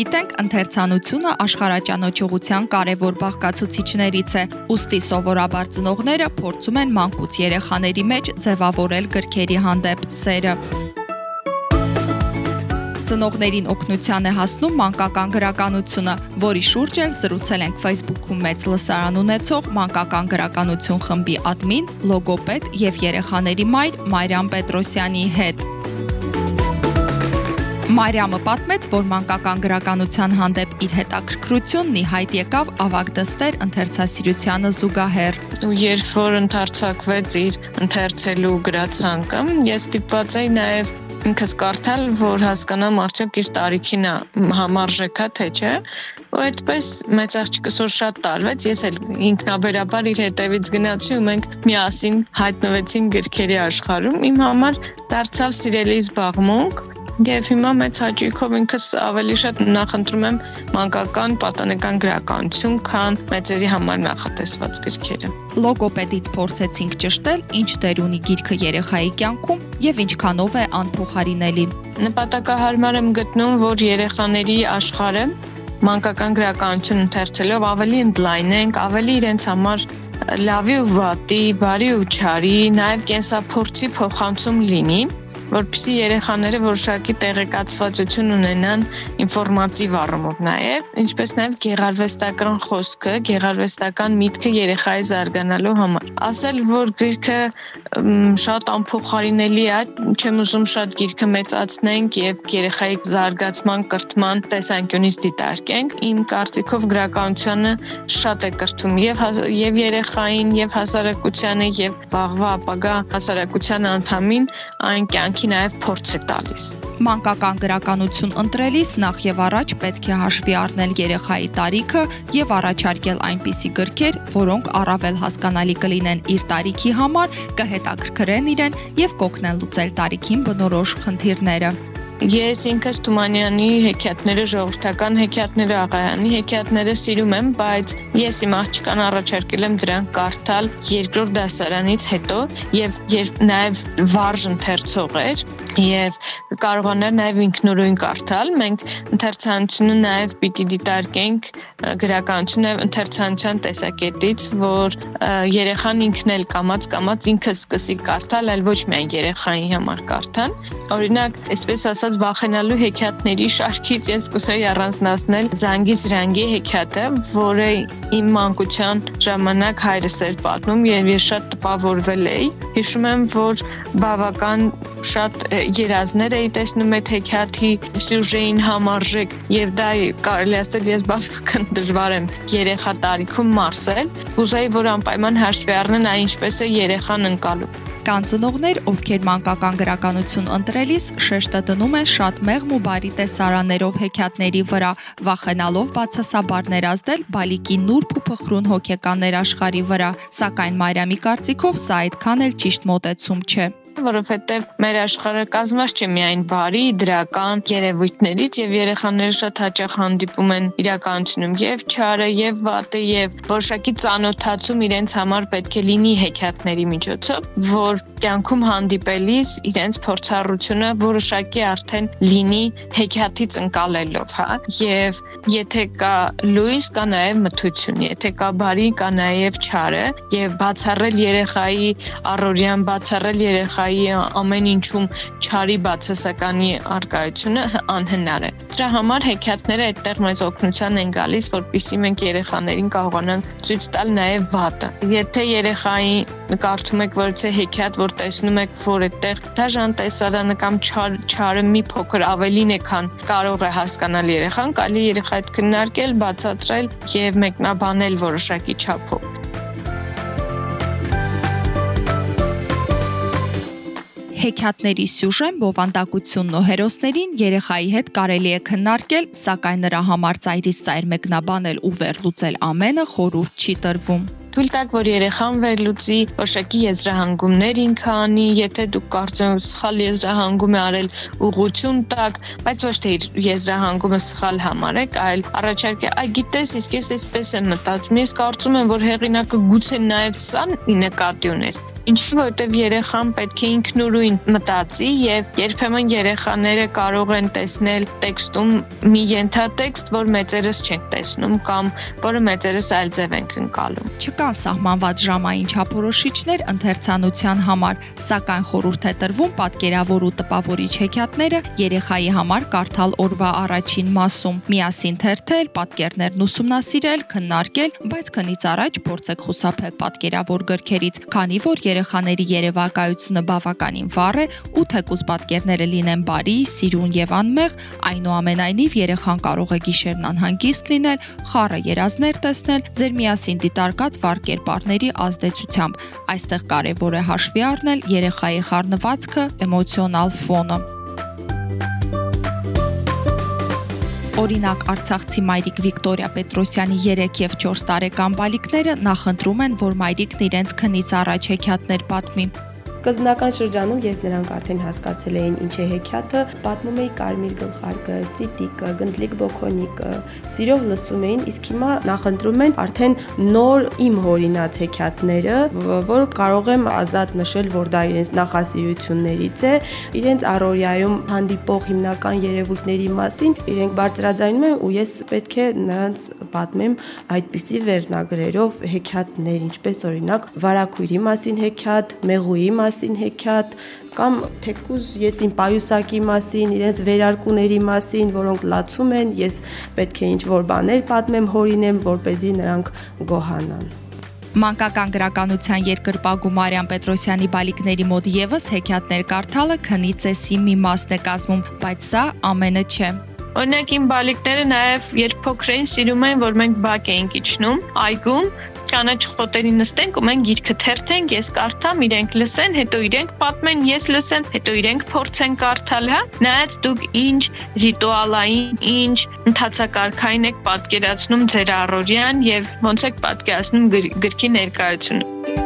գիտենք, ընթերցանությունը աշխարհաճանաչողության կարևոր բաղկացուցիչներից է։ Ոստի սովորաբար ծնողները փորձում են մանկուց երեխաների մեջ ձևավորել գրքերի հանդեպ սերը ծնողներին օգնության է հասնում մանկական գրականությունը, որի շուրջ էլ զրուցել ենք Facebook-ում մեծ լսարան ունեցող մանկական գրականություն խմբի ադմին, լոգոպեդ եւ երեխաների մայր Մարիամ Պետրոսյանի հետ։ Մարիամը պատմեց, որ մանկական գրականության հանդեպ իր հետաքրքրությունն ի հայտ եկավ ավագ դստեր ընթերցասիրությանը զուգահեռ։ Ու երբ որ ընթարցակվեց իր ընթերցելու գրացանկը, ես ստիպված էի նաև ինքս կարդալ, որ հասկանամ արդյոք իր տարիքին համարժեքա թե չէ, ու այդպես մեծ աղջիկս որ շատ տարվեց, ես էլ ինքնաբերաբար իր հետևից գնացի ու մենք միասին հայտնվեցին գրքերի աշխարհում։ Իմ համար դարձավ սիրելի զբաղմունք Եվ հիմա մեծ հաճույքով ինքս ավելի շատ նախընտրում եմ մանկական պատանեկան գրականություն, քան մեծերի համար նախատեսված գրքերը։ Լոգոպեդից փորձեցինք ճշտել, ինչ դեր ունի գիրքը երեխայի կյանքում եւ ինչքանով է անփոխարինելի։ Նպատակահարմար եմ գտնում, որ երեխաների աշխարհը մանկական գրականություն ընթերցելով ավելի ընդլայնենք, ավելի իրենց համար լավի ու վատի, բարի ու չարի, նաև կենսափորձի փոխանցում լինի որպեսզի երեխաները որոշակի տեղեկացվածություն ունենան ինֆորմատիվ առումով նաև, ինչպես նաև գեղարվեստական խոսքը, գեղարվեստական միտքը երեխայի զարգանալու համար։ Ասել, որ գրքը շատ անփոխարինելի է, չեմ ուզում շատ գիրքը մեծացնենք եւ երեխայի զարգացման, կրթման տեսանկյունից դիտարկենք։ Իմ կարծիքով գրականությունը շատ է կրթում եւ եւ երեխային, եւ հասարակությանը, եւ վաղվա ապագա հասարակության անդամին այն կյանքի կյանքի նաև փորձ է տալիս։ Մանկական գրականություն ընտրելիս նախ եւ առաջ պետք է հաշվի առնել երեխայի տարիքը եւ առաջարկել այնպիսի գրքեր, որոնք առավել հասկանալի կլինեն իր տարիքի համար, կհետաքրքրեն իրեն եւ կօգնեն լուծել տարիքին բնորոշ խնդիրները։ Ես ինքս Թումանյանի հեքիաթները, ժողովրդական հեքիաթները, Աղայանի հեքիաթները սիրում եմ, բայց ես իմ աղջկան առաջարկել եմ դրանք կարդալ երկրորդ դասարանից հետո եւ երբ նաեւ վարժ ընթերցող էր եւ կարողանար նաեւ ինքնուրույն կարդալ։ Մենք ընթերցանությունը նաեւ պիտի դիտարկենք գրականությունը ընթերցանության տեսակետից, որ երեխան ինքն էլ կամած կամած ինքը սկսի կարդալ, այլ ոչ միայն երեխայի համար կարդան։ Օրինակ, այսպես ասած ասած վախենալու հեքիաթների շարքից ես կուսեի առանձնացնել Զանգիս Ռանգի հեքիաթը, որը իմ մանկության ժամանակ հայրս էր պատմում եւ ես շատ տպավորվել էի։ Հիշում եմ, որ բավական շատ երազներ էի տեսնում այդ հեքիաթի սյուժեին համարժեք եւ դա կարելի ասել ես բավական դժվար եմ երեխա տարիքում մարսել։ Կուզեի, որ անպայման հաշվի առնեն այն ինչպես է երեխան ընկալում։ Կան ծնողներ, ովքեր մանկական գրականություն ընտրելիս շեշտը դնում են շատ մեղմ ու բարի տեսարաններով հեքիաթների վրա, վախենալով բացասաբար ներազդել բալիկի նուրբ ու փխրուն հոգեկան ներաշխարի վրա, սակայն Մարիամի կարծիքով սա այդքան էլ ճիշտ մոտեցում չէ որովհետև մեր աշխարհը կազմված չէ միայն բարի, դրական երևույթներից եւ երեխաները շատ հաճախ հանդիպում են իրականությունում եւ չարը եւ վատը եւ որոշակի ծանոթացում իրենց համար պետք է լինի հեքիաթների միջոցով, որ կյանքում հանդիպելիս իրենց փորձառությունը որոշակի արդեն լինի հեքիաթից ընկալելով, հա։ Եվ եթե կա լույս, կա նաև մթություն, եթե կա բարի, կա նաև չարը, եւ բացառել երեխայի առօրյան, բացառել երեխայի ամեն ինչում չարի բացասականի արկայությունը անհնար է։ Դրա համար հեքիաթները այդտեղ մեզ օգնության են գալիս, որpիսի մենք երեխաներին կարողանանք ցույց տալ նաև վատը։ Եթե երեխայի կարդում եք որոցե հեքիաթ, որ տեսնում եք, որ այդտեղ դաժան տեսարանը կամ չար չարը մի փոքր ավելին է, քան կարող է հասկանալ երեխան, կարելի երեխա այդ քննարկել, բացատրել եւ մեկնաբանել որոշակի չափով։ Հեքիաթների սյուժեն, բովանդակությունն ու հերոսներին երեխայի հետ կարելի է քննարկել, սակայն նրա համար ծայրից ծայր մեկնաբանել ու վերլուծել ամենը խորուրդ չի տրվում։ Թույլ տակ, որ երեխան վերլուծի, որոշակի եզրահանգումներ ինքը անի, եթե դուք կարծում եք սխալ եզրահանգում է արել, ուղություն տակ, բայց ոչ թե իր եզրահանգումը սխալ համարեք, այլ առաջարկ է, այ գիտես, իսկ ես այսպես եմ մտածում, ես կարծում եմ, որ հեղինակը գուցե նաև սա նկատի ուներ Ինչի որտեվ երեխան պետք է ինքնուրույն մտածի եւ երբեմն երեխաները կարող են տեսնել տեքստում մի ենթատեքստ, որ մեծերս չենք տեսնում կամ որը մեծերս այլ ձև ենք ընկալում։ Չկան սահմանված ժամային չափորոշիչներ ընթերցանության համար, սակայն խորհուրդ է տրվում պատկերավոր ու տպավորիչ հեքիաթները երեխայի համար կարդալ օրվա առաջին մասում, միասին թերթել, պատկերներն ուսումնասիրել, քննարկել, բայց քնից առաջ փորձեք խուսափել պատկերավոր գրքերից, քանի որ երեխաների երևակայությունը բավականին վառ է ու թեկուզ պատկերները լինեն բարի, սիրուն եւ անմեղ, այնուամենայնիվ երեխան կարող է գիշերն անհանգիստ լինել, խառը երազներ տեսնել ձեր միասին դիտարկած վառ կերպարների ազդեցությամբ։ Այստեղ կարևոր է հաշվի առնել երեխայի խառնվածքը, էմոցիոնալ ֆոնը։ Օրինակ Արցախցի մայրիկ Վիկտորիա Պետրոսյանի 3 եւ 4 տարեկան բալիկները նախընտրում են, որ մայրիկն իրենց քնից առաջ հեքիաթներ պատմի։ Սկզբնական շրջանում, երբ նրանք արդեն հասկացել էին ինչ է հեքիաթը, պատմում էի Կարմիր գլխարկը, Ծիտիկը, Գնդլիկ Բոքոնիկը, սիրով լսում էին, իսկ հիմա նախընտրում են արդեն նոր իմ հորինած հեքիաթները, որ կարող եմ ազատ նշել, որ դա իրենց նախասիրություններից է, իրենց առօրյայում հանդիպող հիմնական երևույթների մասին իրենք բարձրաձայնում են ու ես պետք է նրանց պատմեմ այդպիսի վերնագրերով հեքիաթներ, ինչպես օրինակ Վարակույրի մասին հեքիաթ, Մեղուի մասին հեքիաթ կամ թեկուզ ես իմ պայուսակի մասին, իրենց վերարկուների մասին, որոնք լացում են, ես պետք է ինչ-որ բաներ պատմեմ, հորինեմ, որ เป զի նրանք գոհանան։ Մանկական գրականության երկրպագու Մարիամ Պետրոսյանի բալիկների մոտ եւս հեքիաթներ կարդալը քնի ծեսի մի մասն է կազմում, բայց սա ամենը չէ։ Օրինակ իմ բալիկները նաև երբ փոքր էին սիրում են, որ մենք բակ էինք իջնում այգում կանաչ խոտերի նստենք ու մենք գիրքը թերթենք, ես կարդամ, իրենք լսեն, հետո իրենք պատմեն, ես լսեմ, հետո իրենք փորձեն կարդալ, հա։ Նայած դուք ինչ ռիտուալային, ինչ ընթացակարգային եք պատկերացնում ձեր առօրյան եւ ոնց եք պատկերացնում գրքի ներկայությունը։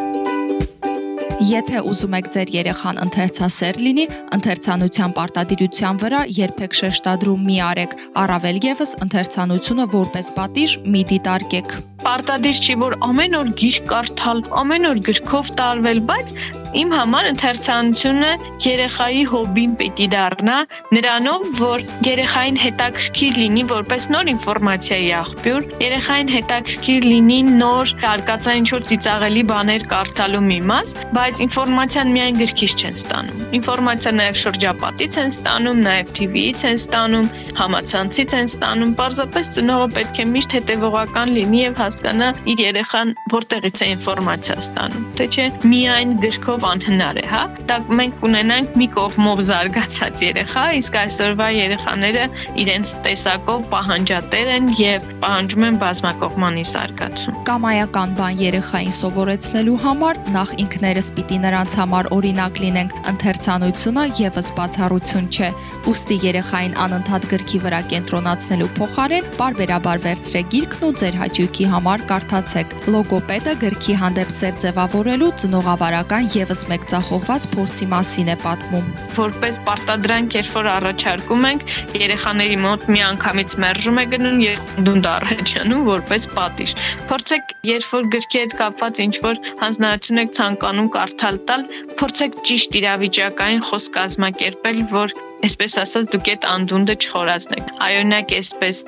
Եթե ուզում եք ձեր երեխան ընթերցասեր լինի, ընթերցանության պարտադիրության վրա երբեք շեշտադրում մի արեք, առավել եւս ընթերցանությունը որպես պատիժ մի դիտարկեք պարտադիր չի որ ամեն օր գիրք կարդալ, ամեն օր գրքով տարվել, բայց իմ համար ընթերցանությունը երեխայի հոբին պիտի դառնա նրանով, որ երեխային հետաքրքիր լինի որպես նոր ինֆորմացիայի աղբյուր, երեխային հետաքրքիր լինի նոր արկածային ինչ-որ ծիծաղելի բաներ կարդալու մի մաս, բայց ինֆորմացիան միայն գրքից չեն ստանում։ Ինֆորմացիա նաև շրջապատից են ստանում, նաև TV-ից են ստանում, համացանցից են ստանում, պարզապես ծնողը պետք է միշտ հետևողական լինի եւ հասկանա իր երեխան որտեղից է ինֆորմացիա ստանում։ Թե չէ միայն գրքով անհնար է, հա։ Դա մենք ունենանք մի կողմով զարգացած երեխա, իսկ այսօրվա երեխաները իրենց տեսակով պահանջատեր են եւ պահանջում են բազմակողմանի զարգացում։ Կամայական բան երեխային սովորեցնելու համար նախ ինքներս պիտի նրանց համար օրինակ լինենք։ Ընթերցանությունը եւս բացառություն չէ։ Ոստի երեխային անընդհատ գրքի վրա կենտրոնացնելու փոխարեն բարբերաբար վերցրեք գիրքն ու ձեր հաճույքի համար համար կարդացեք։ Լոգոպեդը գրքի հանդեպ սեր ձևավորելու ծնողավարական եւս մեկ ցախողված փորձի մասին է պատմում։ Որպես պարտադրանք, երբ որ առաջարկում ենք, երեխաների մոտ մի անգամից մերժում է գնում եւ դունդը առաջանում որպես պատիժ։ Փորձեք, երբ որ գրքի հետ կապված ինչ որ հանձնարարություն եք ցանկանում կարդալ տալ, փորձեք ճիշտ իրավիճակային խոսք կազմակերպել, որ այսպես ասած դուք այդ անդունդը չխորացնեք։ Այօրինակ այսպես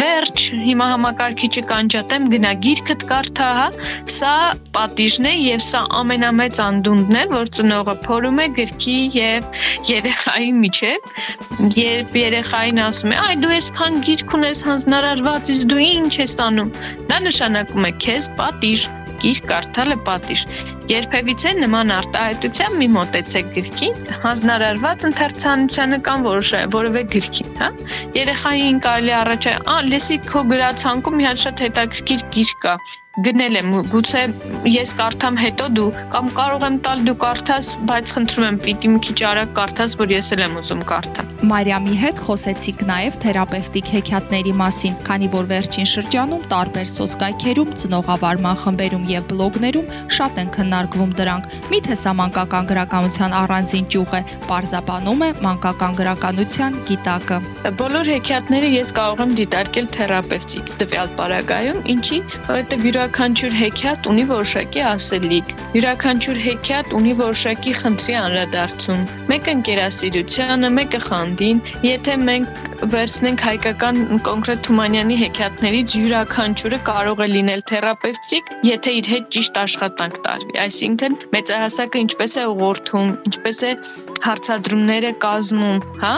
վերջ հիմա համակարգիչը կանջատեմ գնա գիրքդ կարդա, հա։ Սա պատիժն է եւ սա ամենամեծ անդունդն է, որ ծնողը փորում է գրքի եւ երեխայի միջեւ։ Երբ երեխային ասում է, այ դու այսքան գիրք ունես հանձնարարված, իսկ դու ինչ ես անում։ Դա նշանակում է քեզ պատիժ գիրք կարդալը պատիժ։ Երբևիցե նման արտահայտությամբ մի մոտեցեք գրքին, հանձնարարված ընթերցանությանը կամ որևէ գրքին, հա։ Երեխային կարելի առաջ, «Ա, լեսի քո գրացանկում մի հատ շատ հետաքրքիր գիրք կա»։ գնել եմ գուցե ես կարդամ հետո դու կամ կարող եմ տալ դու կարդաս բայց խնդրում եմ պիտի մի քիչ արագ կարդաս որ ես էլ եմ ուզում կարդամ Մարիամի հետ խոսեցիք նաև թերապևտիկ հեքիաթների մասին քանի որ վերջին շրջանում տարբեր սոցկայքերում ծնողավարման խմբերում եւ բլոգներում շատ են քննարկվում դրանք միթե սա մանկական գրականության առանձին ճյուղ է բարձաբանում է մանկական գրականության գիտակը Բոլոր հեքիաթները ես կարող եմ դիտարկել թերապևտիկ տվյալ պարագայում ինչի որովհետեւ յուրաքանչյուր հեքիաթ ունի որոշակի ասելիք։ Յուրաքանչյուր հեքիաթ ունի որոշակի խնդրի անդրադարձում։ Մեկը ընկերասիրությանը, մեկը խանդին։ Եթե մենք վերցնենք հայկական կոնկրետ Թումանյանի հեքիաթներից յուրաքանչյուրը կարող է լինել թերապևտիկ, եթե իր հետ ճիշտ աշխատանք տարվի։ Այսինքն մեծահասակը ինչպես է ուղղորդում, ինչպես է հարցադրումները կազմում, հա?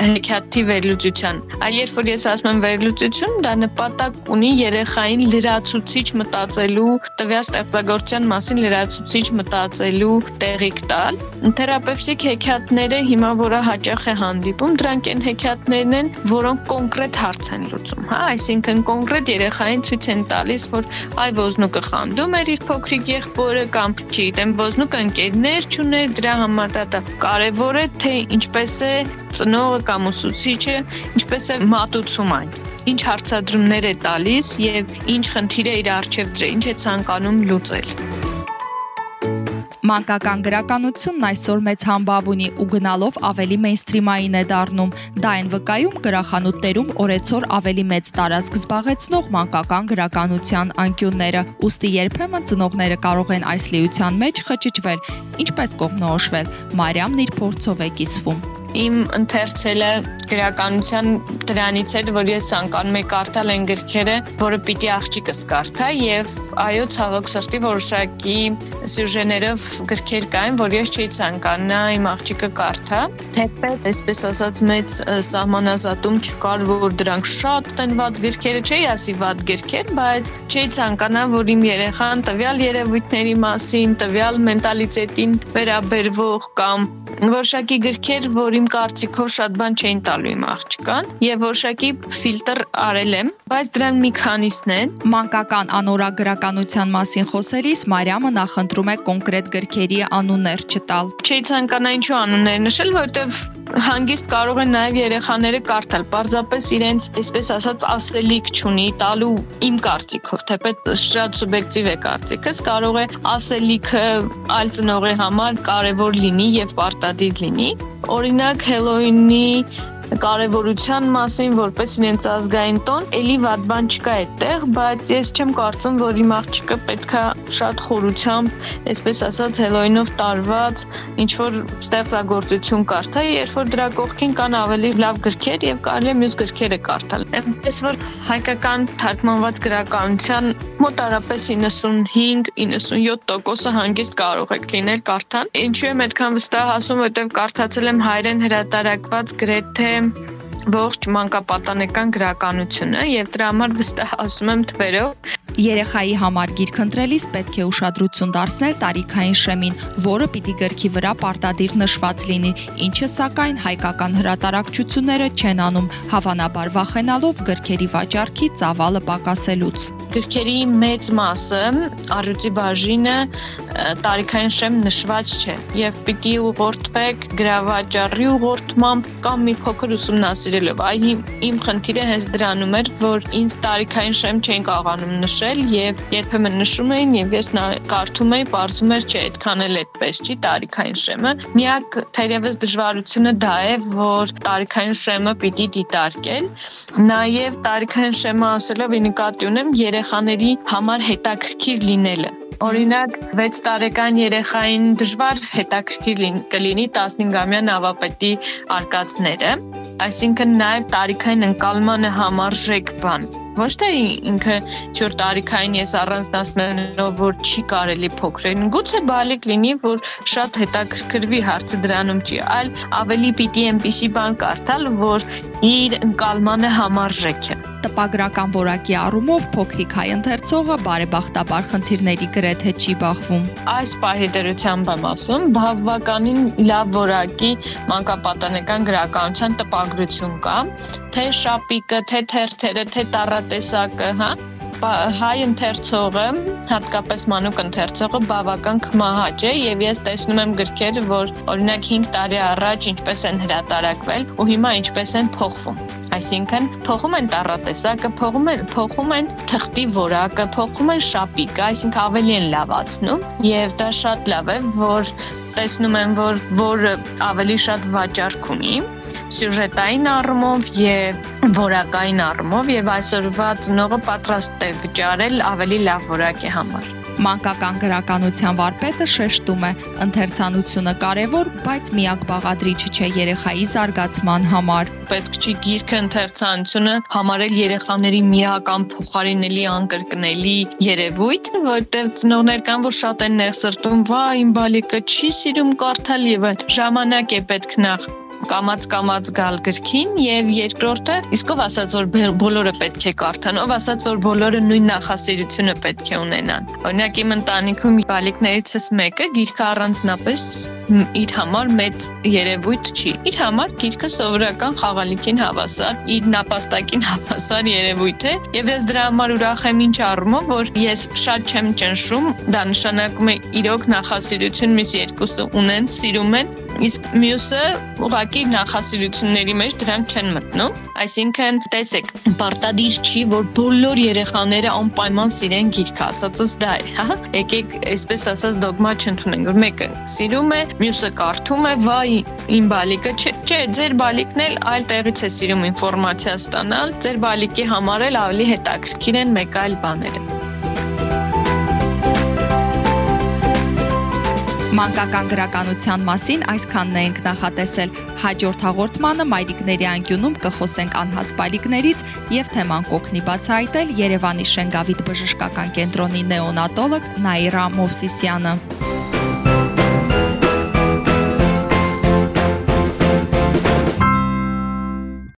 Հեքիաթի վերլուծության։ Այլ երբ որ ես ասում եմ վերլուծություն, դա նպատակ ունի երեխային լրացուցիչ մտածելու, տվյալ ստեղծագործության մասին լրացուցիչ մտածելու տեղիք տալ։ Թերապևտիկ հեքիաթները հիմա որը հաճախ է հանդիպում, դրանք են հեքիաթներն են, որոնք կոնկրետ հարց են լուծում, հա, այսինքն կոնկրետ երեխային ցույց են տալիս, որ այ ոզնուկը խանդում էր իր փոքրիկ եղբորը կամ չգիտեմ, ոզնուկը ընկերներ չուներ, դրա համար դա կարևոր է թե ինչպես է ծնողը կամ ուսուցիչը ինչպես է մատուցում այն ինչ հարցադրումներ է տալիս եւ ինչ խնդիր է իր արժեվ դրել, ինչ է ցանկանում լուծել։ Մանկական գրականությունն այսօր մեծ համբավ ունի ու գնալով ավելի մեյնսթրիմային է դառնում։ Դա այն վկայում գրախանութներում օրեցօր ավելի մեծ տարածք զբաղեցնող մանկական գրականության անկյունները։ Ոստի երբեմն ծնողները կարող են այս լիության մեջ խճճվել, ինչպես կողմնորոշվել։ Մարիամն իր փորձով է կիսվում իմ ընթերցելը գրականության դրանից էր, որ ես ցանկանում եի կարդալ այն գրքերը, որը պիտի աղջիկս կարդա եւ այո, ցավոք սրտի որոշակի սյուժեներով գրքեր կային, որ ես չէի ցանկանա իմ աղջիկը կարդա։ Թեպետ, այսպես ասած, մեծ սահմանազատում չկար, որ դրանք շատ են վատ գրքերը, չէի ասի վատ գրքեր, բայց չէի ցանկանա, որ իմ երեխան տվյալ երևույթների մասին, տվյալ մենտալիտետին վերաբերվող կամ որոշակի գրքեր, որ իմ կարծիքով շատ բան չէին տալու իմ աղջկան եւ որոշակի ֆիլտր արել եմ, բայց դրանք մի քանիսն են։ Մանկական անորագրականության մասին խոսելիս Մարիամը նախընտրում է կոնկրետ գրքերի անուններ չտալ։ Չի ցանկանա ինչու անուններ նշել, որովհետեւ հանգիստ կարող են նաև երեխաները կարդալ, պարզապես իրենց, այսպես ասած, ասելիք չունի տալու իմ կարծիքով, թեպետ շատ սուբյեկտիվ է կարծիքս, կարող է ասելիքը այլ ծնողի համար կարևոր լինի եւ պարտադիր լինի։ Օրինակ Հելոյինի կարևորության մասին որպես իրենց ազգային տոն, ելի վատ բան չկա այդտեղ, բայց ես չեմ կարծում, որ իմ աղջիկը պետքա շատ խորությամբ, այսպես ասած, Հելոյինով տարված ինչ որ ստեղծագործություն կարդա, երբ որ դրա կողքին կան ավելի լավ գրքեր եւ կարելի է մյուս գրքերը կարդալ։ Այնպես որ հայկական թարգմանված գրականության մոտարապես 95-97%-ը հանգիստ կարող եք լինել կարդան։ Ինչու եմ այդքան վստահ ասում, որովհետեւ կարդացել եմ հայերեն հրատարակված գրեթե ողջ մանկապատանեկան գրականությունը եւ դրա համար վստահ ասում եմ թվերով Երեխայի համար գիրք ընտրելիս պետք է ուշադրություն դարձնել տարիքային շեմին, որը պիտի գրքի վրա պարտադիր նշված լինի, ինչը սակայն հայկական հրատարակչությունները չեն անում, հավանաբար վախենալով գրքերի վաճառքի ծավալը պակասելուց գրքերի մեծ մասը առյուծի բաժինը տարիքային շեմ նշված չէ եւ պիտի ուղղորդվեք գրավաճառի ուղղորդմամբ կամ մի փոքր ուսումնասիրելով այ իմ խնդիրը հենց դրանում էր որ ինձ տարիքային շեմ չէին կարողանում նշել եւ երբեմն նշում էին եւ ես կարդում էի բարձում էր չէ այդքան էլ այդպես չի տարիքային շեմը միակ թերևս դժվարությունը դա է որ տարիքային շեմը պիտի դիտարկել նաեւ տարիքային շեմը ասելով ի նկատի ունեմ երեխաների համար հետաքրքիր լինելը։ Օրինակ 6 տարեկան երեխային դժվար հետաքրքիր կլինի 15-ամյա նավապետի արկածները, այսինքն նաև տարիքային ընկալմանը համարժեք բան ոչ թե ինքը չոր տարիքային ես առանձնացնելով որ չի կարելի փոքրեն գուցե բալիկ լինի որ շատ հետաքրքրվի հարցը դրանում չի այլ ավելի պիտի այնպիսի բան կարդալ որ իր ընկալմանը համարժեք է տպագրական որակի առումով փոքրիկ հայ ընթերցողը բարեբախտաբար խնդիրների գրեթե չի բախվում։ Այս պահի դրությամբ եմ ասում, բավականին լավ որակի մանկապատանեկան գրականության տպագրություն կա, թե շապիկը, թե թերթերը, թե տառատեսակը, հա, հայ ընթերցողը, հատկապես մանուկ ընթերցողը բավական կմահաճ է եւ ես տեսնում եմ գրքեր, որ օրինակ 5 տարի առաջ ինչպես են հրատարակվել ու հիմա ինչպես են փոխվում։ Այսինքն փոխում են տառատեսակը, փոխում են փոխում են թղթի որակը, փոխում են շապիկը, այսինքն ավելի են լավացնում եւ դա շատ լավ է, որ տեսնում եմ, որ որը ավելի շատ վաճառք ունի սյուժետային առումով եւ որակային առումով եւ այսօրվա ծնողը պատրաստ է վճարել ավելի լավ որակի համար։ Մանկական գրականության վարպետը շեշտում է. ընթերցանությունը կարևոր, բայց միակ բաղադրիչը չէ երեխայի զարգացման համար։ Պետք չի գիրքը ընթերցանությունը համարել երեխաների միական փոխարինելի անկրկնելի երևույթ, որտեղ ծնողներ կան, որ շատ են նեղսրտում, վա իմ բալիկը չի սիրում կարդալ եւ Ժամանակ է պետք նախ կամած կամած գալ գրքին եւ երկրորդը իսկով ասած որ բոլորը պետք է կարդան, ով ասած որ բոլորը նույն նախասիրությունը պետք է ունենան։ Օրինակ իմ ընտանիքում բալիկներիցս մեկը գիրքը առանձնապես իր համար մեծ երևույթ չի։ Իր համար գիրքը սովորական խաղալիքին հավասար, իր նապաստակին հավասար երևույթ է եւ ես դրա համար ուրախ եմ ինչ առումով, որ ես շատ չեմ ճնշում, դա նշանակում է իրոք նախասիրություն մյուս երկուսը ունեն, սիրում են իսկ մյուսը ուղակի նախասիրությունների մեջ դրանք չեն մտնում այսինքն տեսեք պարտադիր չի որ բոլոր երեխաները անպայման սիրեն գիրքը ասածս դա է հա եկեք այսպես ասած դոգմա չընդունենք որ մեկը սիրում է մյուսը կարդում է վայ իմ բալիկը չէ չէ ձեր բալիկն էլ այլ տեղից է սիրում ինֆորմացիա ստանալ ձեր բալիկի համար էլ ավելի հետաքրքիր են մեկ այլ բաները Մանկական գրականության մասին այսքանն ենք նախատեսել։ Հաջորդ հաղորդմանը Մայրիկների անկյունում կխոսենք անհաց բալիկներից եւ թեման կոգնի բացահայտել Երևանի Շենգավիթ բժշկական կենտրոնի նեոնատոլոգ Նաիրա Մովսիսյանը։